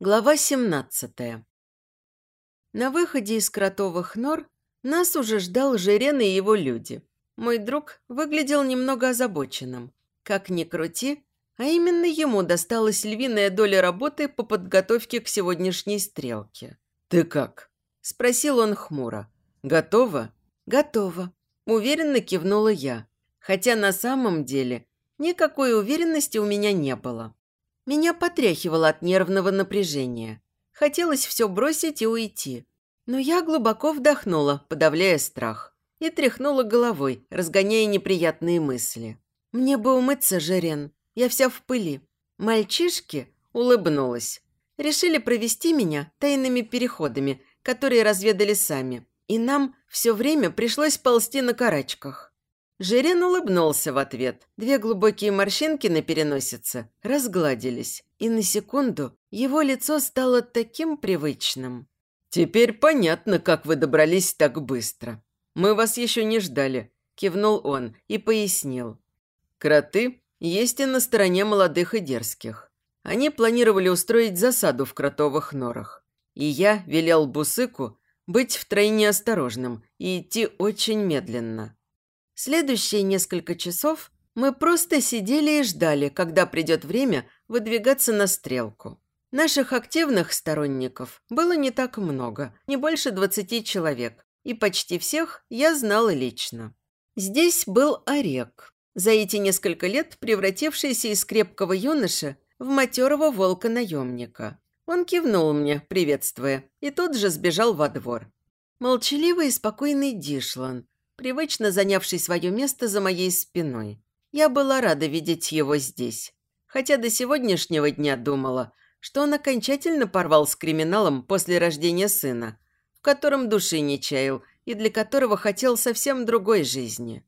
Глава 17 На выходе из кротовых нор нас уже ждал Жирен и его люди. Мой друг выглядел немного озабоченным. Как ни крути, а именно ему досталась львиная доля работы по подготовке к сегодняшней стрелке. «Ты как?» – спросил он хмуро. «Готова?» «Готова», – уверенно кивнула я. Хотя на самом деле никакой уверенности у меня не было. Меня потряхивало от нервного напряжения. Хотелось все бросить и уйти. Но я глубоко вдохнула, подавляя страх, и тряхнула головой, разгоняя неприятные мысли. «Мне бы умыться, Жерен. Я вся в пыли». Мальчишки улыбнулась. Решили провести меня тайными переходами, которые разведали сами. И нам все время пришлось ползти на карачках. Жирен улыбнулся в ответ. Две глубокие морщинки на переносице разгладились, и на секунду его лицо стало таким привычным. «Теперь понятно, как вы добрались так быстро. Мы вас еще не ждали», – кивнул он и пояснил. «Кроты есть и на стороне молодых и дерзких. Они планировали устроить засаду в кротовых норах. И я велел Бусыку быть втройне осторожным и идти очень медленно. Следующие несколько часов мы просто сидели и ждали, когда придет время выдвигаться на стрелку. Наших активных сторонников было не так много, не больше 20 человек, и почти всех я знала лично. Здесь был Орек, за эти несколько лет превратившийся из крепкого юноши в матерого волка-наемника. Он кивнул мне, приветствуя, и тут же сбежал во двор. Молчаливый и спокойный Дишлан, привычно занявший свое место за моей спиной. Я была рада видеть его здесь. Хотя до сегодняшнего дня думала, что он окончательно порвал с криминалом после рождения сына, в котором души не чаял и для которого хотел совсем другой жизни.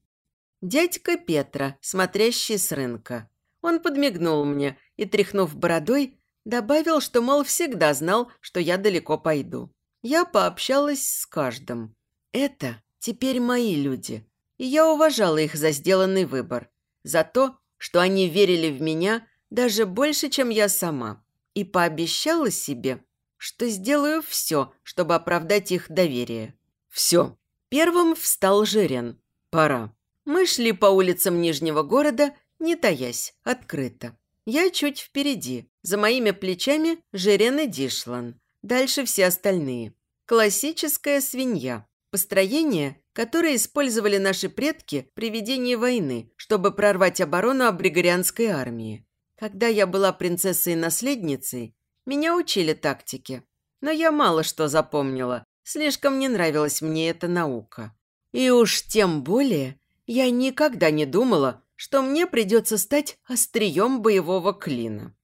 Дядька Петра, смотрящий с рынка. Он подмигнул мне и, тряхнув бородой, добавил, что, мол, всегда знал, что я далеко пойду. Я пообщалась с каждым. Это теперь мои люди. И я уважала их за сделанный выбор. За то, что они верили в меня даже больше, чем я сама. И пообещала себе, что сделаю все, чтобы оправдать их доверие. Все. Первым встал Жирен. Пора. Мы шли по улицам Нижнего города, не таясь, открыто. Я чуть впереди. За моими плечами Жирен и Дишлан. Дальше все остальные. Классическая свинья. Построение, которое использовали наши предки при ведении войны, чтобы прорвать оборону абригорианской армии. Когда я была принцессой-наследницей, меня учили тактике. Но я мало что запомнила, слишком не нравилась мне эта наука. И уж тем более я никогда не думала, что мне придется стать острием боевого клина.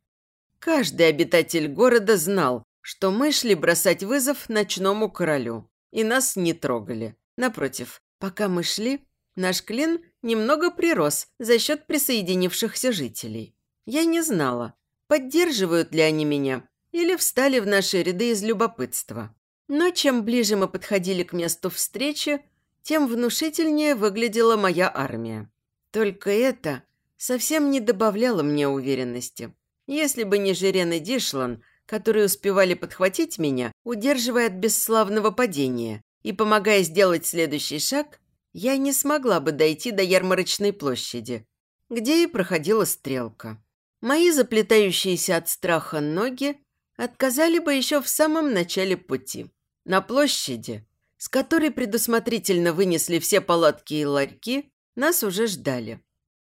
Каждый обитатель города знал, что мы шли бросать вызов ночному королю и нас не трогали. Напротив, пока мы шли, наш клин немного прирос за счет присоединившихся жителей. Я не знала, поддерживают ли они меня или встали в наши ряды из любопытства. Но чем ближе мы подходили к месту встречи, тем внушительнее выглядела моя армия. Только это совсем не добавляло мне уверенности. Если бы не Жирен и Дишлан, которые успевали подхватить меня, удерживая от бесславного падения и помогая сделать следующий шаг, я не смогла бы дойти до ярмарочной площади, где и проходила стрелка. Мои заплетающиеся от страха ноги отказали бы еще в самом начале пути. На площади, с которой предусмотрительно вынесли все палатки и ларьки, нас уже ждали.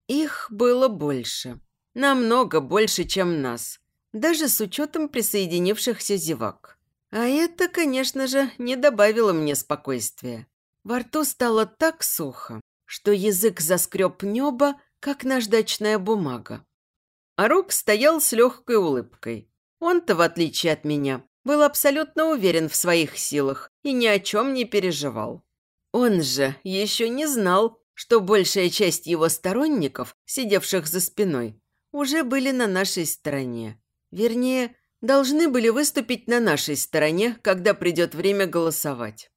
Их было больше. Намного больше, чем нас даже с учетом присоединившихся зевак. А это, конечно же, не добавило мне спокойствия. Во рту стало так сухо, что язык заскреб небо, как наждачная бумага. А Рок стоял с легкой улыбкой. Он-то, в отличие от меня, был абсолютно уверен в своих силах и ни о чем не переживал. Он же еще не знал, что большая часть его сторонников, сидевших за спиной, уже были на нашей стороне. Вернее, должны были выступить на нашей стороне, когда придет время голосовать.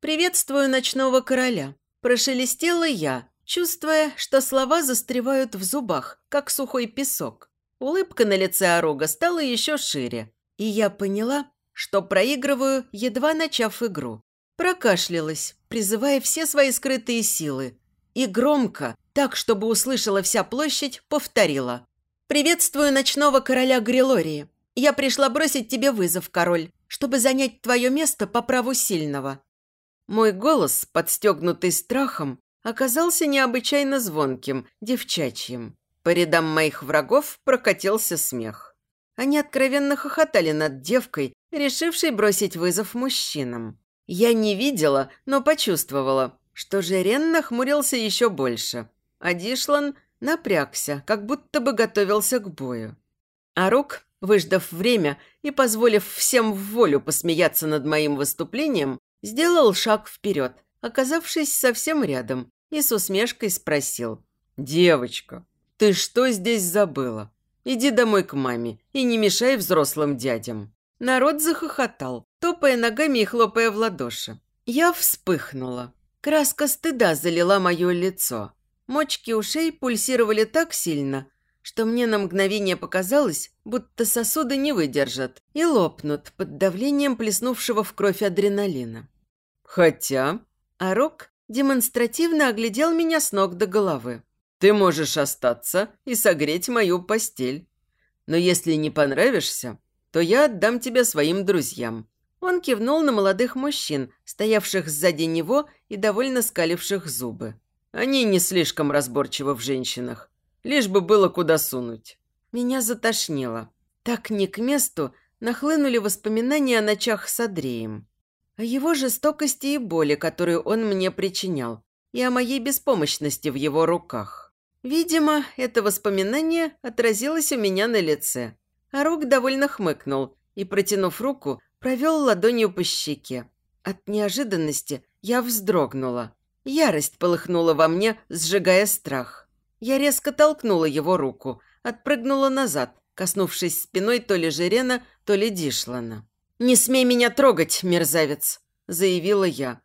«Приветствую ночного короля», – прошелестела я, чувствуя, что слова застревают в зубах, как сухой песок. Улыбка на лице Орога стала еще шире. И я поняла, что проигрываю, едва начав игру. Прокашлялась, призывая все свои скрытые силы. И громко, так, чтобы услышала вся площадь, повторила. «Приветствую ночного короля Грилории. Я пришла бросить тебе вызов, король, чтобы занять твое место по праву сильного». Мой голос, подстегнутый страхом, оказался необычайно звонким, девчачьим. По рядам моих врагов прокатился смех. Они откровенно хохотали над девкой, решившей бросить вызов мужчинам. Я не видела, но почувствовала, что Жерен нахмурился еще больше, а Дишлан напрягся, как будто бы готовился к бою. А Рук, выждав время и позволив всем в волю посмеяться над моим выступлением, сделал шаг вперед, оказавшись совсем рядом, и с усмешкой спросил. «Девочка, ты что здесь забыла? Иди домой к маме и не мешай взрослым дядям». Народ захохотал, топая ногами и хлопая в ладоши. Я вспыхнула. Краска стыда залила мое лицо. Мочки ушей пульсировали так сильно, что мне на мгновение показалось, будто сосуды не выдержат и лопнут под давлением плеснувшего в кровь адреналина. Хотя... А Рок демонстративно оглядел меня с ног до головы. «Ты можешь остаться и согреть мою постель. Но если не понравишься, то я отдам тебя своим друзьям». Он кивнул на молодых мужчин, стоявших сзади него и довольно скаливших зубы. Они не слишком разборчивы в женщинах, лишь бы было куда сунуть. Меня затошнило. Так не к месту нахлынули воспоминания о ночах с Андреем. О его жестокости и боли, которую он мне причинял, и о моей беспомощности в его руках. Видимо, это воспоминание отразилось у меня на лице. А Рук довольно хмыкнул и, протянув руку, провел ладонью по щеке. От неожиданности я вздрогнула. Ярость полыхнула во мне, сжигая страх. Я резко толкнула его руку, отпрыгнула назад, коснувшись спиной то ли Жирена, то ли Дишлана. «Не смей меня трогать, мерзавец!» – заявила я.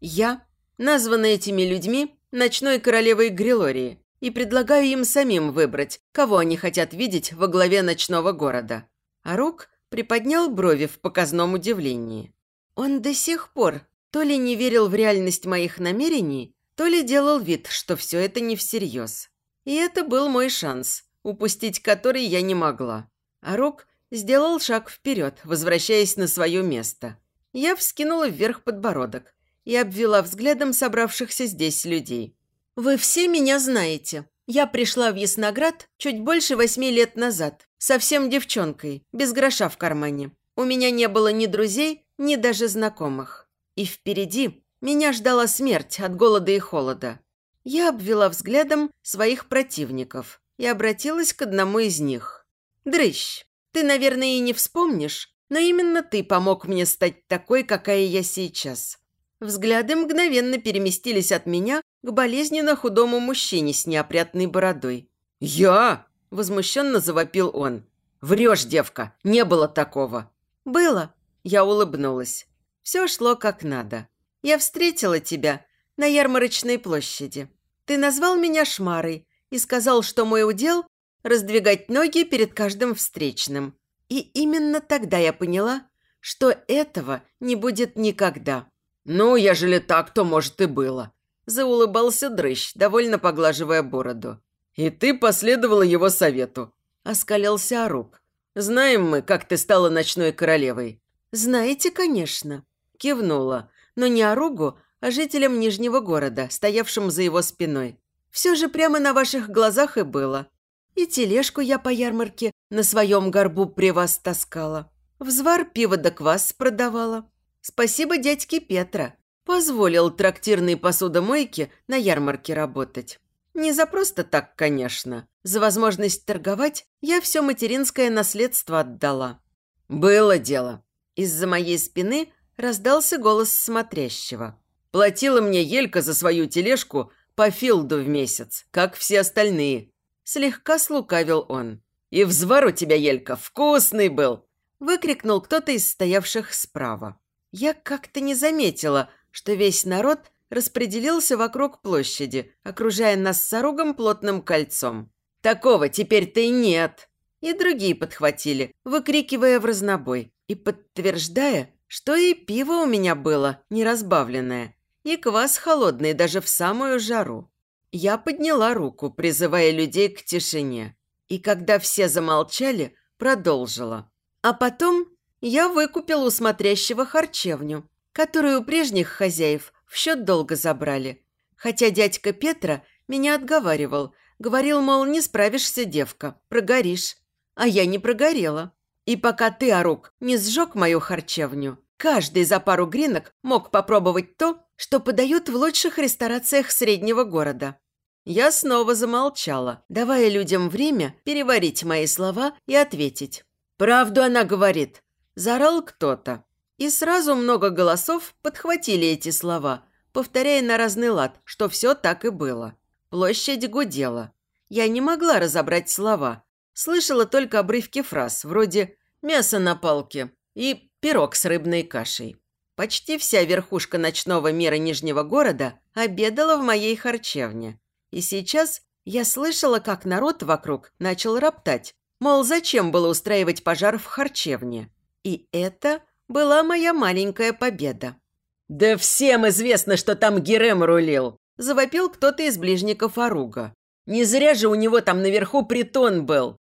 «Я, названная этими людьми, ночной королевой Грилории, и предлагаю им самим выбрать, кого они хотят видеть во главе ночного города. А Рук приподнял брови в показном удивлении. Он до сих пор то ли не верил в реальность моих намерений, то ли делал вид, что все это не всерьез. И это был мой шанс, упустить который я не могла. А Рук сделал шаг вперед, возвращаясь на свое место. Я вскинула вверх подбородок и обвела взглядом собравшихся здесь людей. «Вы все меня знаете. Я пришла в Ясноград чуть больше восьми лет назад, совсем девчонкой, без гроша в кармане. У меня не было ни друзей, ни даже знакомых. И впереди меня ждала смерть от голода и холода. Я обвела взглядом своих противников и обратилась к одному из них. «Дрыщ, ты, наверное, и не вспомнишь, но именно ты помог мне стать такой, какая я сейчас. Взгляды мгновенно переместились от меня к болезненно худому мужчине с неопрятной бородой. «Я?» – возмущенно завопил он. «Врешь, девка, не было такого». «Было», – я улыбнулась. Все шло как надо. Я встретила тебя на ярмарочной площади. Ты назвал меня Шмарой и сказал, что мой удел – раздвигать ноги перед каждым встречным. И именно тогда я поняла, что этого не будет никогда. «Ну, ежели так, то, может, и было», – заулыбался дрыщ, довольно поглаживая бороду. «И ты последовала его совету», – оскалился Арук. «Знаем мы, как ты стала ночной королевой». «Знаете, конечно», – кивнула, но не Аругу, а жителям Нижнего города, стоявшим за его спиной. «Все же прямо на ваших глазах и было. И тележку я по ярмарке на своем горбу при вас таскала. Взвар пиво да квас продавала. Спасибо дядьке Петра. Позволил трактирной посудомойке на ярмарке работать. Не за просто так, конечно. За возможность торговать я все материнское наследство отдала. Было дело. Из-за моей спины раздался голос смотрящего. Платила мне Елька за свою тележку по филду в месяц, как все остальные. Слегка слукавил он. «И взвар у тебя, Елька, вкусный был!» Выкрикнул кто-то из стоявших справа. Я как-то не заметила, что весь народ распределился вокруг площади, окружая нас с оругом плотным кольцом. «Такого теперь-то и нет!» И другие подхватили, выкрикивая в разнобой и подтверждая, что и пиво у меня было неразбавленное, и квас холодный даже в самую жару. Я подняла руку, призывая людей к тишине. И когда все замолчали, продолжила. А потом я выкупил у смотрящего харчевню, которую у прежних хозяев в счет долго забрали. Хотя дядька Петра меня отговаривал, говорил, мол, не справишься, девка, прогоришь. А я не прогорела. И пока ты, Арук, не сжег мою харчевню, каждый за пару гринок мог попробовать то, что подают в лучших ресторациях среднего города. Я снова замолчала, давая людям время переварить мои слова и ответить. «Правду она говорит», – заорал кто-то. И сразу много голосов подхватили эти слова, повторяя на разный лад, что все так и было. Площадь гудела. Я не могла разобрать слова. Слышала только обрывки фраз, вроде «мясо на палке» и «пирог с рыбной кашей». Почти вся верхушка ночного мира Нижнего города обедала в моей харчевне. И сейчас я слышала, как народ вокруг начал роптать, мол, зачем было устраивать пожар в харчевне. И это была моя маленькая победа. «Да всем известно, что там Герем рулил!» – завопил кто-то из ближников Аруга. «Не зря же у него там наверху притон был!»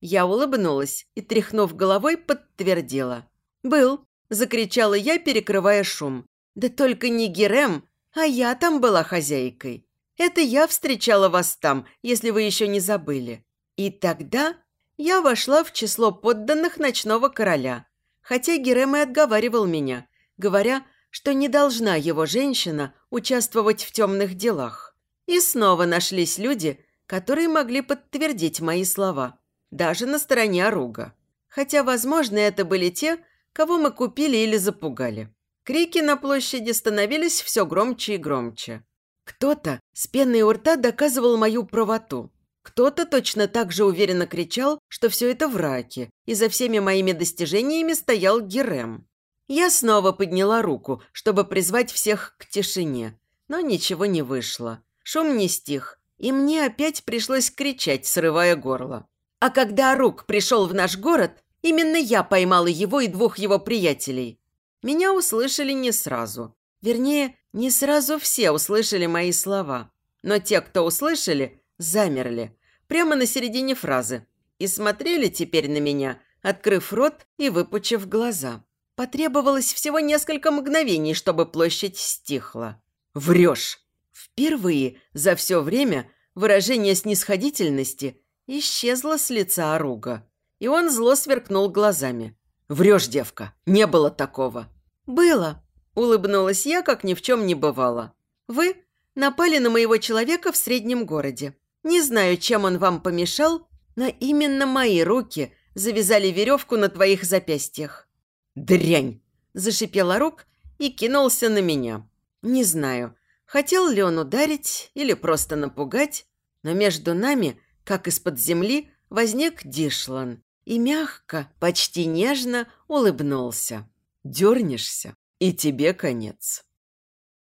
Я улыбнулась и, тряхнув головой, подтвердила. «Был!» – закричала я, перекрывая шум. «Да только не Герем, а я там была хозяйкой. Это я встречала вас там, если вы еще не забыли. И тогда я вошла в число подданных ночного короля, хотя Герем и отговаривал меня, говоря, что не должна его женщина участвовать в темных делах. И снова нашлись люди, которые могли подтвердить мои слова, даже на стороне Оруга. Хотя, возможно, это были те, кого мы купили или запугали. Крики на площади становились все громче и громче. Кто-то с пеной у рта доказывал мою правоту. Кто-то точно так же уверенно кричал, что все это враки, и за всеми моими достижениями стоял Герем. Я снова подняла руку, чтобы призвать всех к тишине, но ничего не вышло. Шум не стих, и мне опять пришлось кричать, срывая горло. А когда Рук пришел в наш город, именно я поймала его и двух его приятелей. Меня услышали не сразу. Вернее, не сразу все услышали мои слова. Но те, кто услышали, замерли. Прямо на середине фразы. И смотрели теперь на меня, открыв рот и выпучив глаза. Потребовалось всего несколько мгновений, чтобы площадь стихла. «Врешь!» Впервые за все время выражение снисходительности исчезло с лица Оруга. И он зло сверкнул глазами. «Врешь, девка, не было такого». «Было», Улыбнулась я, как ни в чем не бывало. «Вы напали на моего человека в среднем городе. Не знаю, чем он вам помешал, но именно мои руки завязали веревку на твоих запястьях». «Дрянь!» – зашипела рук и кинулся на меня. Не знаю, хотел ли он ударить или просто напугать, но между нами, как из-под земли, возник Дишлан и мягко, почти нежно улыбнулся. «Дернешься, и тебе конец.